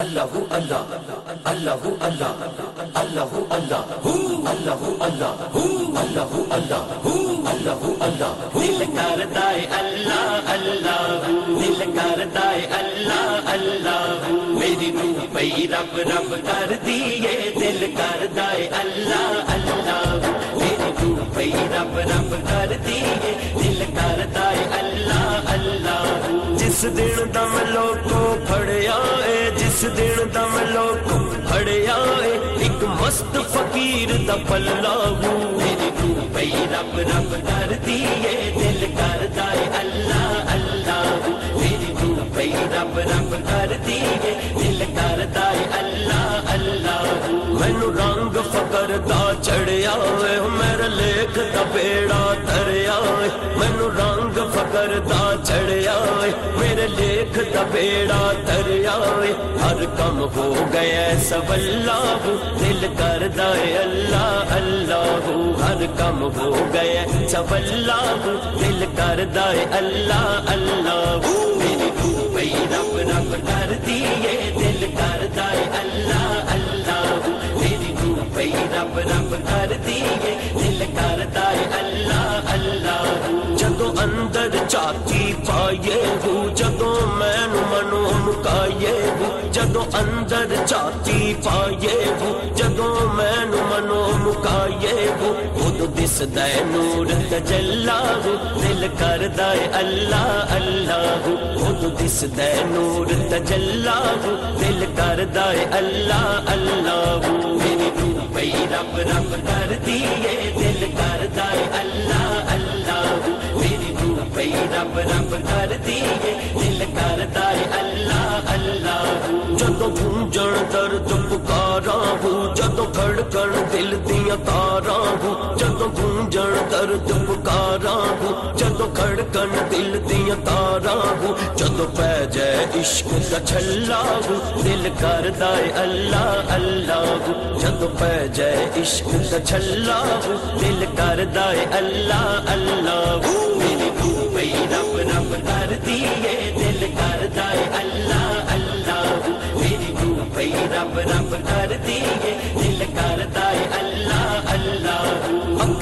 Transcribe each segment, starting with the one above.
اللہ اللہ اللہ اللہ اللہ اللہ اللہ اللہ اللہ اللہ اللہ اللہ دل کرتا ہے اللہ اللہ دل کرتا ہے اللہ اللہ میری روح پئی رب رب کر دیے دل کرتا ہے اللہ اللہ میری روح پئی رب رب اس دن دم لوکو پھڑیا اے جس دن دم لوکو پھڑیا اے ایک مست فقیر دا پلنا ہوں میری روح پہ رب رب کر دیئے، دل کر اے اللہ اللہ میری روح پہ رب رب کر دیئے، دل کر اے اللہ اللہ مینوں رنگ فقر دا چڑھے رنگ فکر میرے لکھ دا بیڑا ہر کم ہو گیا سب اللہ دل کردا اللہ اللہ ہر کم ہو گیا سب اللہ دل کردا اللہ اللہ میری روح رب رب کر دیے دل کردا اللہ اللہ میری روح رب رب اندر چاچی پائیے ہو جدو مینو منو مکائیے ہو خود دس دے نور تجلا ہو دل کردا ہے اللہ اللہ خود دس دے نور تجلا ہو دل کردا ہے اللہ اللہ میری روح رب رب کر دیے دل کردا ہے اللہ اللہ پکارا ہوں جدو کھڑکن دل دیا تارا ہوں جدو گونجن درد پکارا ہوں جدو کھڑکن دل دیا تارا ہوں جدو پہ جائے عشق کا چھلا ہوں دل کردا ہے اللہ اللہ جدو پہ جائے عشق کا چھلا ہوں دل کردا ہے اللہ اللہ میری روح رب رب کر دیے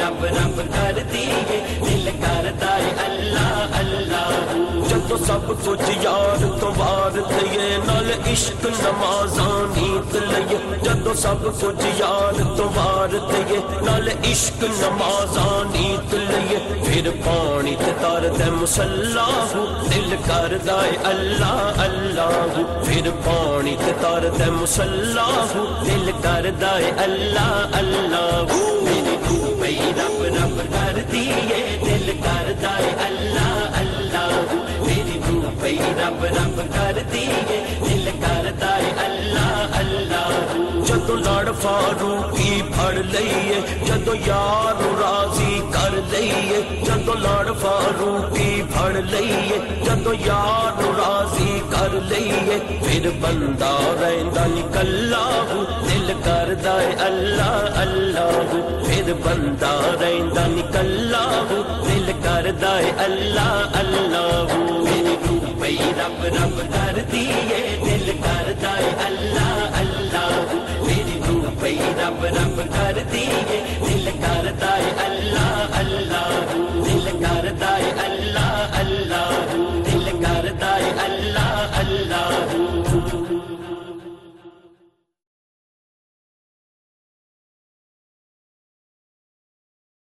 رب رب کر دیے، دل کردا ہے اللہ اللہ۔ جدو سب کچھ یار تو وار لیے نال عشق نمازاں نیت لیے جدو سب کچھ یار تو وار لیے نال عشق نمازاں نیت لیے پھر پانی تے تار دے مسلح دل کردا ہے اللہ اللہ۔ پھر پانی تے تار دے مسلح دل کردا ہے اللہ اللہ۔ میری لئیے، جدو یار راضی کر لئیے، جدو لڑ فاروقی پھڑ لئیے، جدو یار راضی کر لئیے، پھر بندہ رہندا نکلا دل کردا ہے اللہ اللہ، پھر بندہ رہندا نکلا دل کردا ہے اللہ اللہ۔